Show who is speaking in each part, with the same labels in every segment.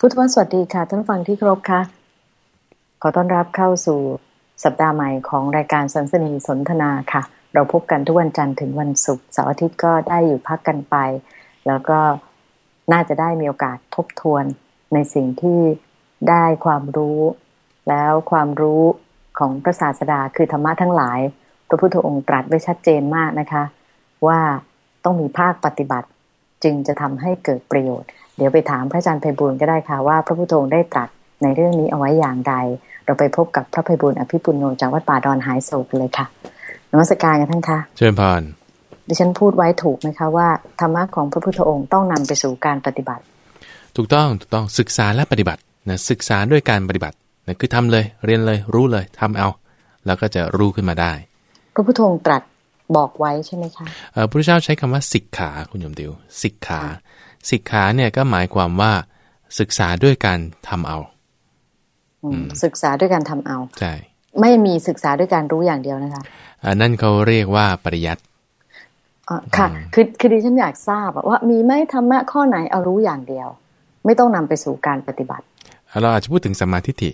Speaker 1: พุทธวสวัสดีค่ะ ท่านฟังที่ครบค่ะ ขอต้อนรับเข้าสู่สัปดาห์ใหม่ของรายการสันสนีสนทนาค่ะ เราพบกันทุกวันจันทร์ถึงวันศุกร์เสาร์อาทิตย์ก็ได้อยู่พักกันไป แล้วก็น่าจะได้มีโอกาสทบทวนในสิ่งที่ได้ความรู้ แล้วความรู้ของพระศาสดาคือธรรมะทั้งหลาย พระพุทธองค์ตรัสไว้ชัดเจนมากนะคะ ว่าต้องมีภาคปฏิบัติ จึงจะทำให้เกิดประโยชน์ เดี๋ยวไปถามพระอาจารย์ไพบูลย์ก็ได้ค่ะว่า พระพุทธองค์ได้ตรัสในเรื่องนี้เอาไว้อย่างใด เราไปพบกับพระไพบูลย์อภิปุโนจากวัดป่าดอนหายโศกเลยค่ะนมัสการกันท่านคะ
Speaker 2: เชิญพร
Speaker 1: ดิฉันพูดไว้ถูกไหมคะว่าธรรมะของพระพุทธองค์ต้องนำไปสู่การปฏิบัติ
Speaker 2: ถูกต้องถูกต้องศึกษาและปฏิบัตินะศึกษาด้วยการปฏิบัตินะคือทำเลย เรียนเลยรู้เลยทำเอา แล้วก็จะรู้ขึ้นมาได้
Speaker 1: พระพุทธองค์ตรัส บอกไว้ใช่ไหมคะ
Speaker 2: เอ่อพระพุทธเจ้าใช้คำว่าสิกขาคุณโยมดิวสิกขาสิกขาเนี่ยก็หมายความว่าศึกษาด้วยการทำเอา
Speaker 1: อืมศึกษาด้วยการทำเอา
Speaker 2: ใช่
Speaker 1: ไม่มีศึกษาด้วยการรู้อย่างเดียวนะคะ
Speaker 2: อันนั่นเขาเรียกว่าปริยัติ
Speaker 1: อ๋อค่ะ คือคือดิฉันอยากทราบอะว่ามีไหมธรรมะข้อไหนเอารู้อย่างเดียว ไม่ต้องนำไปสู่การปฏิบัติ
Speaker 2: เราอาจจะพูดถึงสมมาธิฏฐิ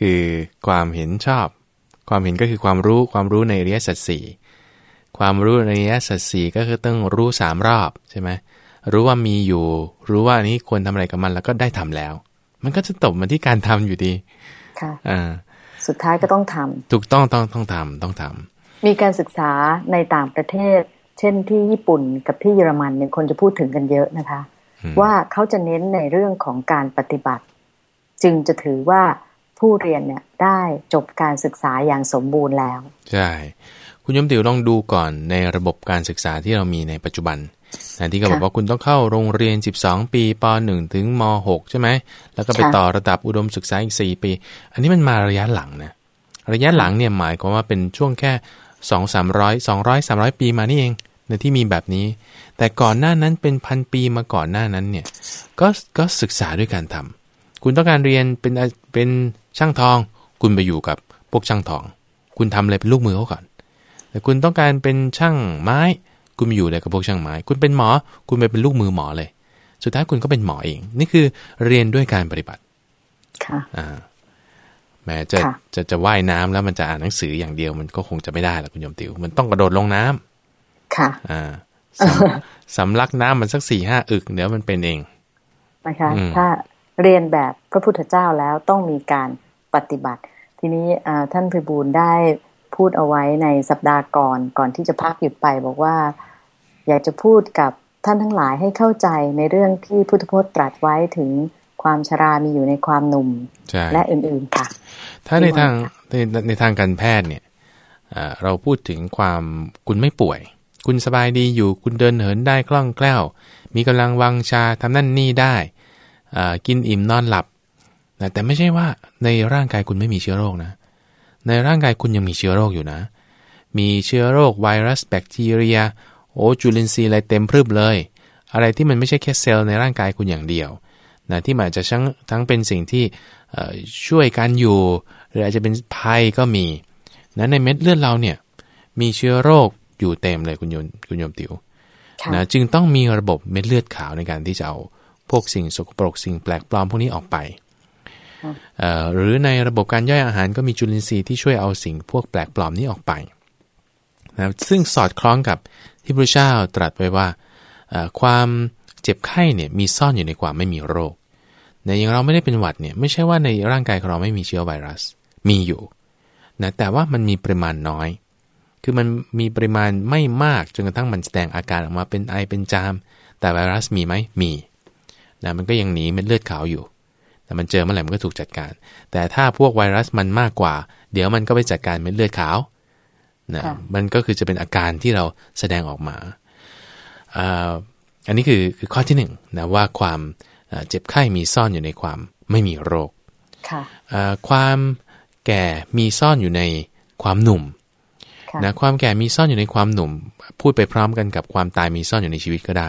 Speaker 2: คือความเห็นชอบ ความเห็นก็คือความรู้ความรู้ในอริยสัจสี่ ความรู้ในอริยสัจสี่ก็คือต้องรู้สามรอบใช่ไหมรู้ว่ามีอยู่ รู้ว่าอันนี้ควรทำอะไรกับมันแล้วก็ได้ทำแล้ว มันก็จะตกมาที่การทำอยู่ดี
Speaker 1: ค่ะ
Speaker 2: อ่า
Speaker 1: สุดท้ายก็ต้องทำ
Speaker 2: ถูกต้องต้องต้องทำต้องทำ
Speaker 1: มีการศึกษาในต่างประเทศ เช่นที่ญี่ปุ่นกับที่เยอรมันเนี่ยคนจะพูดถึงกันเยอะนะคะ
Speaker 2: อืม
Speaker 1: ว่าเขาจะเน้นในเรื่องของการปฏิบัติ จึงจะถือว่าผู้เรียนเนี่ยได้จบการศึกษาอย่างสมบูรณ์แล้ว
Speaker 2: ใช่ คุณยมติวลองดูก่อนในระบบการศึกษาที่เรามีในปัจจุบันนะที่เขาบอก
Speaker 1: ค่ะ
Speaker 2: ว่าคุณต้องเข้าโรงเรียน 12 ปีป .1 ถึงม .6 ใช่ไหม แล้วก็ไป
Speaker 1: ค่ะ
Speaker 2: ต่อระดับอุดมศึกษาอีก 4 ปี อันนี้มันมาระยะหลังนะ ระยะหลังเนี่ยหมายความว่าเป็นช่วงแค่ 2 300 200 300 ปีมานี่เองในที่มีแบบนี้ แต่ก่อนหน้านั้นเป็นพันปีมาก่อนหน้านั้นเนี่ย ก็ก็ศึกษาด้วยการทำคุณต้องการเรียนเป็นอาเป็นช่างทอง คุณไปอยู่กับพวกช่างทอง คุณทำอะไรเป็นลูกมือเขาก่อน แต่คุณต้องการเป็นช่างไม้ คุณไปอยู่เลยกับพวกช่างไม้ คุณเป็นหมอ คุณไปเป็นลูกมือหมอเลย สุดท้ายคุณก็เป็นหมอเอง นี่คือเรียนด้วยการปฏิบัติ
Speaker 1: ค่ะ
Speaker 2: อ่าแม้จะ
Speaker 1: ค่ะ
Speaker 2: จะจะว่ายน้ำแล้วมันจะอ่านหนังสืออย่างเดียวมันก็คงจะไม่ได้หรอกคุณโยมติว มันต้องกระโดดลงน้ำ
Speaker 1: ค่ะ
Speaker 2: อ่าสำสำลักน้ำมันสักสี่ห้าอึกเดี๋ยวมันเป็นเอง
Speaker 1: นะคะ
Speaker 2: อืม
Speaker 1: ถ้าเรียนแบบพระพุทธเจ้าแล้วต้องมีการปฏิบัติ ทีนี้อ่าท่านพิบูลได้ พูดเอาไว้ในสัปดาห์ก่อนก่อนที่จะพักหยุดไปบอกว่า อยากจะพูดกับท่านทั้งหลายให้เข้าใจในเรื่องที่พุทธพจน์ตรัสไว้ถึงความชรามีอยู่ในความหนุ่ม
Speaker 2: ใช่
Speaker 1: และอื่นๆค่ะ
Speaker 2: ถ้าใน
Speaker 1: ที่ว่า
Speaker 2: ทางในในทางการแพทย์เนี่ยเอ่อเราพูดถึงความคุณไม่ป่วย คุณสบายดีอยู่คุณเดินเหินได้คล่องแคล่ว มีกำลังวังชาทำนั่นนี่ได้เอ่อกินอิ่มนอนหลับนะแต่ไม่ใช่ว่าในร่างกายคุณไม่มีเชื้อโรคนะ ในร่างกายคุณยังมีเชื้อโรคอยู่นะ มีเชื้อโรคไวรัสแบคทีเรีย โอจุลินทรีย์อะไรเต็มพรึบเลย อะไรที่มันไม่ใช่แค่เซลล์ในร่างกายคุณอย่างเดียวนะที่มันอาจจะทั้งทั้งเป็นสิ่งที่เอ่อช่วยกันอยู่ หรืออาจจะเป็นภัยก็มีนะในเม็ดเลือดเราเนี่ยมีเชื้อโรคอยู่เต็มเลยคุณโยมคุณโยมติว
Speaker 1: ค่ะ
Speaker 2: นะจึงต้องมีระบบเม็ดเลือดขาวในการที่จะเอาพวกสิ่งสกปรกสิ่งแปลกปลอมพวกนี้ออกไปเอ่อ หรือในระบบการย่อยอาหารก็มีจุลินทรีย์ที่ช่วยเอาสิ่งพวกแปลกปลอมนี้ออกไปนะซึ่งสอดคล้องกับที่พระเจ้าตรัสไว้ว่า ความเจ็บไข้เนี่ยมีซ่อนอยู่ในความไม่มีโรคเนี่ยอย่างเราไม่ได้เป็นหวัดเนี่ยไม่ใช่ว่าในร่างกายของเราไม่มีเชื้อไวรัสมีอยู่นะแต่ว่ามันมีปริมาณน้อย คือมันมีปริมาณไม่มากจนกระทั่งมันแสดงอาการออกมาเป็นไอเป็นจาม แต่ไวรัสมีไหมมีนะมันก็ยังหนีเม็ดเลือดขาวอยู่ แต่มันเจอเมื่อไหร่มันก็ถูกจัดการ แต่ถ้าพวกไวรัสมันมากกว่า เดี๋ยวมันก็ไปจัดการเม็ดเลือดขาวนะ
Speaker 1: ค่ะ
Speaker 2: มันก็คือจะเป็นอาการที่เราแสดงออกมาอ่าอันนี้คือคือข้อที่หนึ่งนะว่าความอ่าเจ็บไข้มีซ่อนอยู่ในความไม่มีโรค
Speaker 1: ค่ะ
Speaker 2: อ่าความแก่มีซ่อนอยู่ในความหนุ่ม
Speaker 1: ค่ะ
Speaker 2: นะความแก่มีซ่อนอยู่ในความหนุ่ม พูดไปพร้อมกันกับความตายมีซ่อนอยู่ในชีวิตก็ได้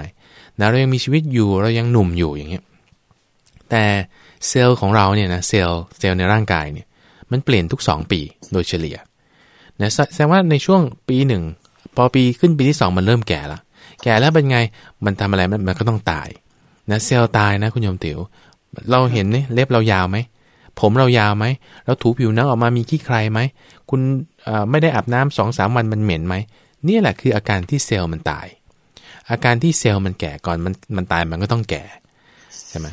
Speaker 2: นะเรายังมีชีวิตอยู่เรายังหนุ่มอยู่อย่างเงี้ย แต่เซลล์ของเราเนี่ยนะเซลล์เซลล์ในร่างกายเนี่ยมันเปลี่ยนทุก 2 ปีโดยเฉลี่ยนะแสดงว่าในช่วงปีหนึ่งพอปีขึ้นปีที่ 2 มันเริ่มแก่ละแก่แล้วเป็นไงมันทำอะไรมันมันก็ต้องตายนะเซลล์ตายนะคุณโยมติ๋วเราเห็นนี่เล็บเรายาวไหมผมเรายาวไหมแล้วถูผิวหนังออกมามีขี้ใครไหมคุณไม่ได้อาบน้ำสองสามวันมันเหม็นไหมนี่แหละคืออาการที่เซลล์มันตาย อาการที่เซลล์มันแก่ก่อนมันมันตายมันก็ต้องแก่ใช่ไหม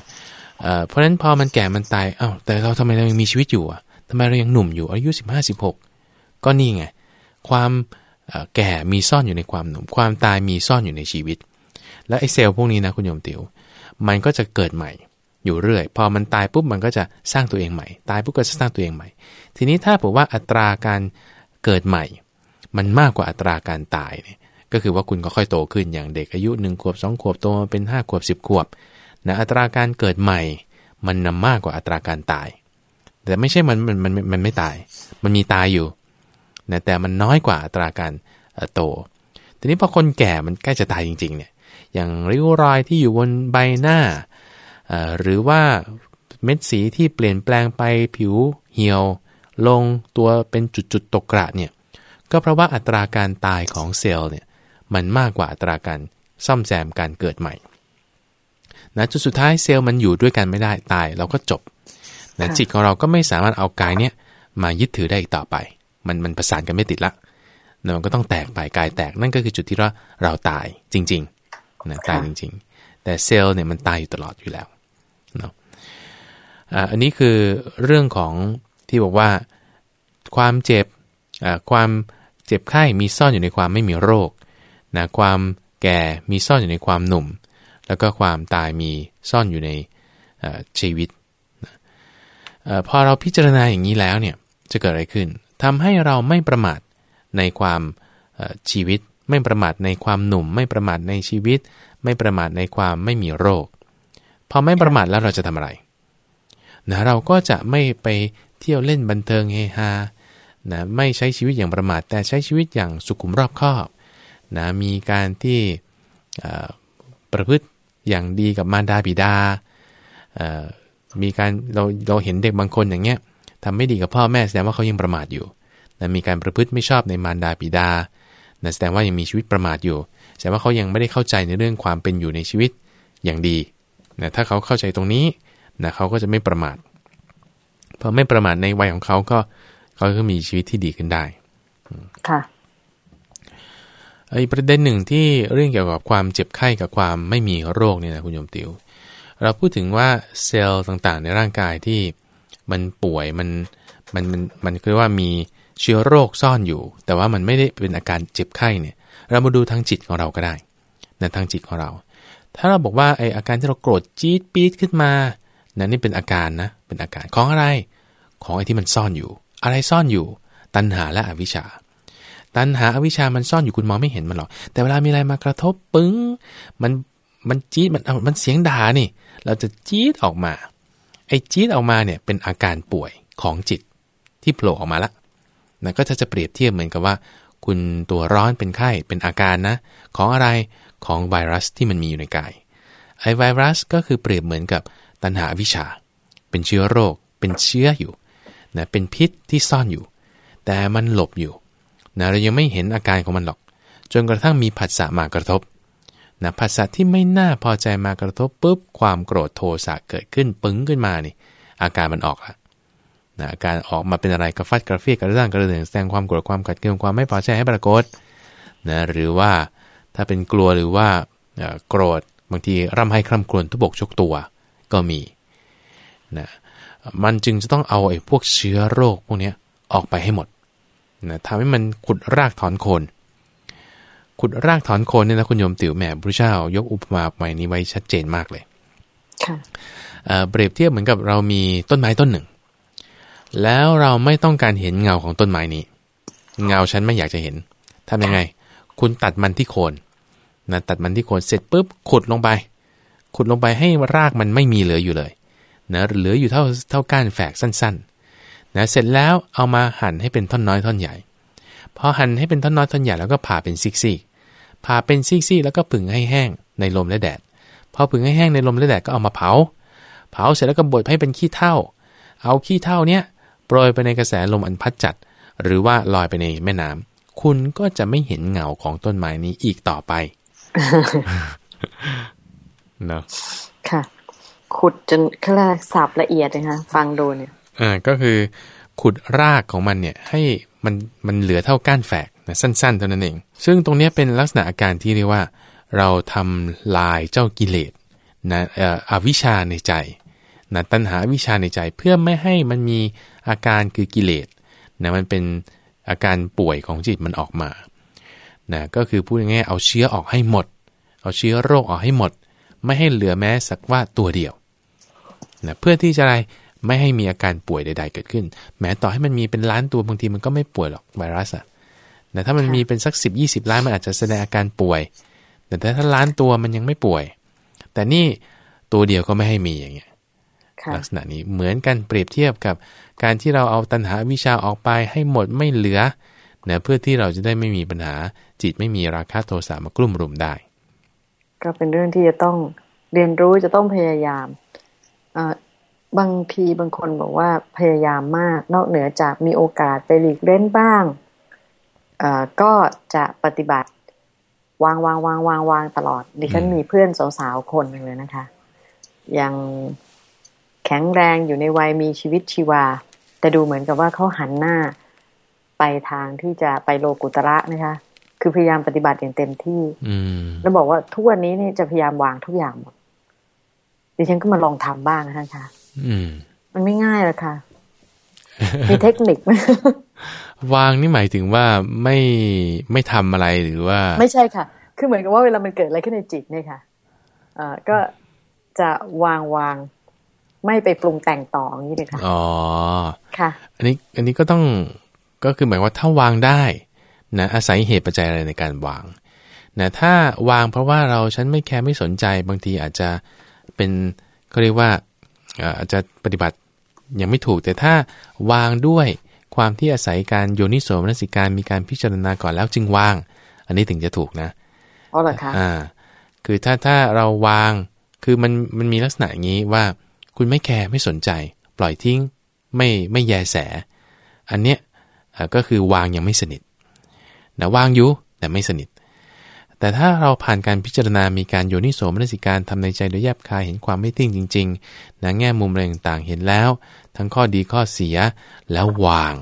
Speaker 2: เพราะฉะนั้นพอมันแก่มันตายเอา้าแต่เราทำไมเรายังมีชีวิตอยู่อะทำไมเรายังหนุ่มอยู่อายุสิบห้าสิบหกก็นี่ไงความแก่มีซ่อนอยู่ในความหนุ่ม ความตายมีซ่อนอยู่ในชีวิต และไอ้เซลล์พวกนี้นะคุณโยมติวมันก็จะเกิดใหม่อยู่เรื่อย พอมันตายปุ๊บมันก็จะสร้างตัวเองใหม่ ตายปุ๊บก็จะสร้างตัวเองใหม่ ทีนี้ถ้าบอกว่าอัตราการเกิดใหม่ มันมากกว่าอัตราการตายเนี่ยก็คือว่าคุณก็ค่อยโตขึ้นอย่างเด็กอายุหนึ่งขวบสองขวบโตมาเป็นห้าขวบสิบขวบ นะอัตราการเกิดใหม่ มันนำมากกว่าอัตราการตาย แต่ไม่ใช่มันมันมันมันไม่ตาย มันมีตายอยู่นะแต่มันน้อยกว่าอัตราการโต ทีนี้พอคนแก่มันใกล้จะตายจริง ๆ เนี่ย อย่างริ้วรอยที่อยู่บนใบหน้า หรือว่าเม็ดสีที่เปลี่ยนแปลงไปผิวเหี่ยว ลงตัวเป็นจุดๆตกกระเนี่ย ก็เพราะว่าอัตราการตายของเซลล์เนี่ยมันมากกว่าอัตราการซ่อมแซมการเกิดใหม่ นะจุดสุดท้ายเซลล์มันอยู่ด้วยกันไม่ได้ตายเราก็จบนะจิตของเราก็ไม่สามารถเอากายเนี่ยมายึดถือได้อีกต่อไป มันมันประสานกันไม่ติดละมันก็ต้องแตกไปกายแตกนั่นก็คือจุดที่เราเราตายจริงๆนะตายจริง ๆ แต่เซลล์เนี่ยมันตายอยู่ตลอดอยู่แล้วเนาะอันนี้คือเรื่องของที่บอกว่าความเจ็บความเจ็บไข้มีซ่อนอยู่ในความไม่มีโรคนะความแก่มีซ่อนอยู่ในความหนุ่ม แล้วก็ความตายมีซ่อนอยู่ในชีวิตพอเราพิจารณาอย่างนี้แล้วเนี่ยจะเกิดอะไรขึ้นทำให้เราไม่ประมาทในความชีวิต ไม่ประมาทในความหนุ่ม ไม่ประมาทในชีวิต ไม่ประมาทในความไม่มีโรคพอไม่ประมาทแล้วเราจะทำอะไรนะเราก็จะไม่ไปเที่ยวเล่นบันเทิงเฮฮานะไม่ใช้ชีวิตอย่างประมาท แต่ใช้ชีวิตอย่างสุขุมรอบคอบนะมีการที่ประพฤติ อย่างดีกับมารดาบิดามีการเราเราเห็นเด็กบางคนอย่างเงี้ยทำไม่ดีกับพ่อแม่แสดงว่าเขายังประมาทอยู่นะมีการประพฤติไม่ชอบในมารดาบิดานะแสดงว่ายังมีชีวิตประมาทอยู่ แสดงว่าเขายังไม่ได้เข้าใจในเรื่องความเป็นอยู่ในชีวิตอย่างดีนะถ้าเขาเข้าใจตรงนี้นะเขาก็จะไม่ประมาทพอไม่ประมาทในวัยของเขาก็เขาก็มีชีวิตที่ดีขึ้นได้
Speaker 1: ค่ะ
Speaker 2: อีกประเด็นหนึ่งที่เรื่องเกี่ยวกับความเจ็บไข้กับความไม่มีโรคเนี่ยนะคุณโยมติวเราพูดถึงว่าเซลล์ต่างๆ ในร่างกายที่มันป่วยมันมันมันมันคือว่ามีเชื้อโรคซ่อนอยู่ แต่ว่ามันไม่ได้เป็นอาการเจ็บไข้เนี่ย เรามาดูทางจิตของเราก็ได้นะทางจิตของเรา ถ้าเราบอกว่าไออาการที่เราโกรธจี๊ดปี๊ดขึ้นมานั่นนี่เป็นอาการนะเป็นอาการของอะไร ของไอที่มันซ่อนอยู่ อะไรซ่อนอยู่ ตัณหาและอวิชชา ตัณหาอวิชชามันซ่อนอยู่คุณมองไม่เห็นมันหรอกแต่เวลามีอะไรมากระทบปึ้ง มันมันจี๊ดมันมันเสียงด่านี่ เราจะจี๊ดออกมา ไอ้จี๊ดออกมาเนี่ยเป็นอาการป่วยของจิตที่โผล่ออกมาละนะก็จะจะเปรียบเทียบเหมือนกับว่า คุณตัวร้อนเป็นไข้เป็นอาการนะ ของอะไรของไวรัสที่มันมีอยู่ในกายไอไวรัสก็คือเปรียบเหมือนกับตัณหาวิชา เป็นเชื้อโรค เป็นเชื้ออยู่นะเป็นพิษที่ซ่อนอยู่ แต่มันหลบอยู่ นะเรายังไม่เห็นอาการของมันหรอก จนกระทั่งมีผัสสะมากระทบนะผัสสะที่ไม่น่าพอใจมากระทบปุ๊บความโกรธโทสะเกิดขึ้นปึ้งขึ้นมานี่ อาการมันออกละนะอาการออกมาเป็นอะไรกระฟัดกระเฟียกระร่างกระเดืองแสดงความโกรธความขัดเคืองความไม่พอใจให้ปรากฏนะหรือว่าถ้าเป็นกลัวหรือว่าโกรธบางทีร่ำให้คร่ำครวญทุบกชกตัวก็มีนะมันจึงจะต้องเอาไอ้พวกเชื้อโรคพวกนี้ออกไปให้หมด นะทำให้มันขุดรากถอนโคน ขุดรากถอนโคนเนี่ยนะคุณโยมติ๋วแม่พระเจ้ายกอุปมาใหม่นี้ไว้ชัดเจนมากเลยเปรียบเทียบเหมือนกับเรามีต้นไม้ต้นหนึ่ง แล้วเราไม่ต้องการเห็นเงาของต้นไม้นี้ เงาฉันไม่อยากจะเห็นทำยังไง คุณตัดมันที่โคนนะตัดมันที่โคนเสร็จปุ๊บขุดลงไป ขุดลงไปให้รากมันไม่มีเหลืออยู่เลยนะเหลืออยู่เท่าเท่าก้านแฝกสั้น ๆ นะเสร็จแล้วเอามาหั่นให้เป็นท่อนน้อยท่อนใหญ่พอหั่นให้เป็นท่อนน้อยท่อนใหญ่แล้วก็ผ่าเป็นซิกซี่ผ่าเป็นซิกซี่แล้วก็ผึ่งให้แห้งในลมและแดดพอผึ่งให้แห้งในลมและแดดก็เอามาเผา เผาเสร็จแล้วก็บดให้เป็นขี้เถ้าเอาขี้เถ้าเนี้ยโปรยไปในกระแสลมอันพัดจัด หรือว่าลอยไปในแม่น้ำคุณก็จะไม่เห็นเงาของต้นไม้นี้อีกต่อไปเนาะ
Speaker 1: ค่ะ ขุดจนเขาเรียกสับละเอียดเลยคะฟังดูเนี่ย
Speaker 2: อ่าก็คือขุดรากของมันเนี่ยให้มันมันเหลือเท่าก้านแฝกนะสั้นๆเท่านั้นเอง ซึ่งตรงนี้เป็นลักษณะอาการที่เรียกว่า เราทำลายเจ้ากิเลสนะเอ่ออวิชชาในใจนะตัณหาวิชาในใจเพื่อไม่ให้มันมีอาการคือกิเลสนะมันเป็นอาการป่วยของจิตมันออกมานะก็คือพูดง่ายๆเอาเชื้อออกให้หมด เอาเชื้อโรคออกให้หมด ไม่ให้เหลือแม้สักว่าตัวเดียวนะเพื่อที่จะอะไร ไม่ให้มีอาการป่วยใด ๆ เกิดขึ้น แม้ต่อให้มันมีเป็นล้านตัวบางทีมันก็ไม่ป่วยหรอกไวรัสอะแต่ถ้ามันมีเป็นสักสิบยี่สิบล้านมันอาจจะแสดงอาการป่วย แต่ถ้าล้านตัวมันยังไม่ป่วย แต่นี่ตัวเดียวก็ไม่ให้มีอย่างเงี้ยลักษณะนี้เหมือนกันเปรียบเทียบกับ การที่เราเอาตัณหาวิชาออกไปให้หมดไม่เหลือนะเพื่อที่เราจะได้ไม่มีปัญหาจิตไม่มีราคะโทสะมากลุ่มรุมได้
Speaker 1: ก็เป็นเรื่องที่จะต้องเรียนรู้จะต้องพยายาม บางทีบางคนบอกว่าพยายามมาก นอกเหนือจากมีโอกาสไปหลีกเล่นบ้างก็จะปฏิบัติวางวางวางวางวางตลอดดิฉันมีเพื่อนสาวๆคนหนึ่งเลยนะคะ ยังแข็งแรงอยู่ในวัยมีชีวิตชีวา แต่ดูเหมือนกับว่าเขาหันหน้าไปทางที่จะไปโลกุตระนะคะ คือพยายามปฏิบัติอย่างเต็มที่แล้วบอกว่าทุกวันนี้นี่จะพยายามวางทุกอย่างหมด ดิฉันก็มาลองทำบ้างนะท่านคะมันไม่ง่ายหรอกค่ะ มีเทคนิคไหม
Speaker 2: วางนี่หมายถึงว่าไม่ไม่ทำอะไรหรือว่า
Speaker 1: ไม่ใช่ค่ะ คือเหมือนกับว่าเวลามันเกิดอะไรขึ้นในจิตเนี่ยค่ะอ่าก็จะวางวางไม่ไปปรุงแต่งต่ออย่างนี้เลยค่ะ
Speaker 2: อ๋อ
Speaker 1: ค่ะ
Speaker 2: อันนี้อันนี้ก็ต้องก็คือหมายว่าถ้าวางได้นะอาศัยเหตุปัจจัยอะไรในการวางนะถ้าวางเพราะว่าเราฉันไม่แคร์ไม่สนใจบางทีอาจจะ เป็นเขาเรียกว่าอาจจะปฏิบัติยังไม่ถูกแต่ถ้าวางด้วยความที่อาศัยการโยนิโสมนสิการมีการพิจารณาก่อนแล้วจึงวาง อันนี้ถึงจะถูกนะ
Speaker 1: อ๋อเหรอคะ
Speaker 2: อ่าคือถ้าถ้าเราวางคือมันมันมีลักษณะอย่างนี้ว่าคุณไม่แคร์ไม่สนใจ ปล่อยทิ้งไม่ไม่แยแส อันเนี้ยก็คือวางยังไม่สนิทนะวางอยู่แต่ไม่สนิท แต่ถ้าเราผ่านการพิจารณา มีการโยนิโสมนสิการทำในใจโดยแยบคาย เห็นความไม่ทิ้งจริงๆนะแง่มุมอะไรต่างๆ เห็นแล้ว ทั้งข้อดีข้อเสีย แล้ววาง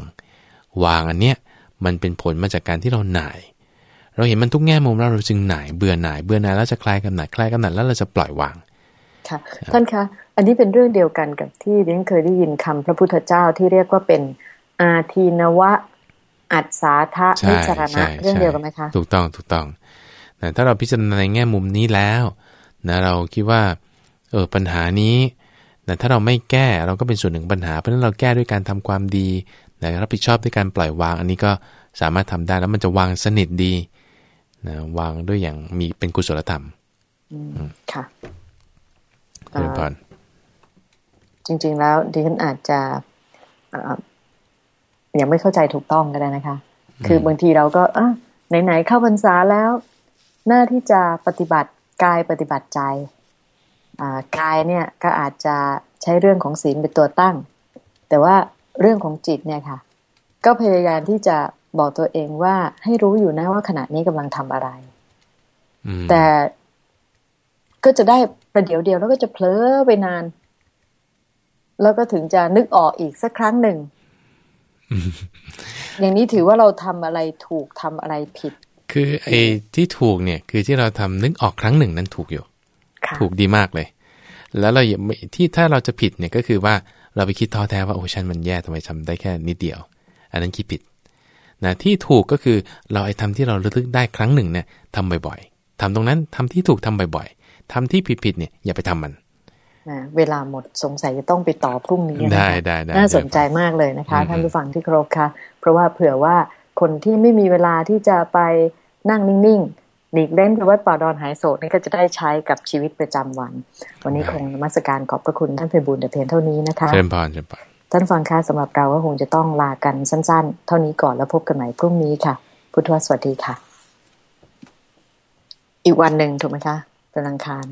Speaker 2: วางอันเนี้ย มันเป็นผลมาจากการที่เราหน่าย เราเห็นมันทุกแง่มุมแล้วเราจึงหน่าย เบื่อหน่าย เบื่อหน่ายแล้วจะคลายกำหนัด คลายกำหนัดแล้วเราจะปล่อยวาง
Speaker 1: ค่ะ ท่านคะ อันนี้เป็นเรื่องเดียวกันกับที่เรียนเคยได้ยินคำพระพุทธเจ้าที่เรียกว่าเป็นอาทีนวะ อัศาธาพิจารณะเรื่องเดียวกันไหมคะ
Speaker 2: ถูกต้อง ถูกต้อง แต่ถ้าเราพิจารณาในแง่มุมนี้แล้วนะเราคิดว่าเออปัญหานี้แต่ถ้าเราไม่แก้เราก็เป็นส่วนหนึ่งปัญหา เพราะฉะนั้นเราแก้ด้วยการทำความดีนะรับผิดชอบด้วยการปล่อยวาง อันนี้ก็สามารถทำได้แล้วมันจะวางสนิทดีนะวางด้วยอย่างมีเป็นกุศลธรรม
Speaker 1: ค่ะ
Speaker 2: เรียนพร
Speaker 1: จริง ๆ แล้วดิฉันอาจจะยังไม่เข้าใจถูกต้องก็ได้นะคะ คือบางทีเราก็อะไหนๆเข้าพรรษาแล้ว หน้าที่จะปฏิบัติกายปฏิบัติใจกายเนี่ยก็อาจจะใช้เรื่องของศีลเป็นตัวตั้ง แต่ว่าเรื่องของจิตเนี่ยค่ะ ก็พยายามที่จะบอกตัวเองว่าให้รู้อยู่นะว่าขณะนี้กำลังทำอะไร แต่ก็จะได้ประเดี๋ยวเดียวแล้วก็จะเผลอไปนาน แล้วก็ถึงจะนึกออกอีกสักครั้งหนึ่ง อย่างนี้ถือว่าเราทำอะไรถูกทำอะไรผิด
Speaker 2: คือไอ้ที่ถูกเนี่ยคือที่เราทำนึกออกครั้งหนึ่งนั้นถูกอยู่ ถูกดีมากเลย แล้วเราที่ถ้าเราจะผิดเนี่ยก็คือว่าเราไปคิดท้อแท้ว่าโอ้ฉันมันแย่ทำไมทำได้แค่นิดเดียว อันนั้นคิดผิดนะที่ถูกก็คือเราไอ้ทำที่เราระลึกได้ครั้งหนึ่งเนี่ยทำบ่อยๆทำตรงนั้นทำที่ถูกทำบ่อยทำที่ผิดๆเนี่ยอย่าไปทำมัน
Speaker 1: เวลาหมดสงสัยจะต้องไปต่อพรุ่งนี้
Speaker 2: ได้ได้ได้
Speaker 1: น่าสนใจมากเลยนะคะท่านผู้ฟังที่ครบค่ะ เพราะว่าเผื่อว่าคนที่ไม่มีเวลาที่จะไป นั่งนิ่งๆหลีกเล่นไปวัดป่าดอนหายโศกนี่ก็จะได้ใช้กับชีวิตประจำวัน วันนี้คงนมัสการขอบพระคุณท่านเพบุญแต่เพียงเท่านี้นะคะ
Speaker 2: เชิญพรเชิญพร
Speaker 1: ท่านฟังค่ะสำหรับเราก็คงจะต้องลากันสั้น ๆ เท่านี้ก่อนแล้วพบกันใหม่พรุ่งนี้ค่ะ พุทธวสวัสดีค่ะ อีกวันหนึ่งถูกไหมคะเป็นอังคาร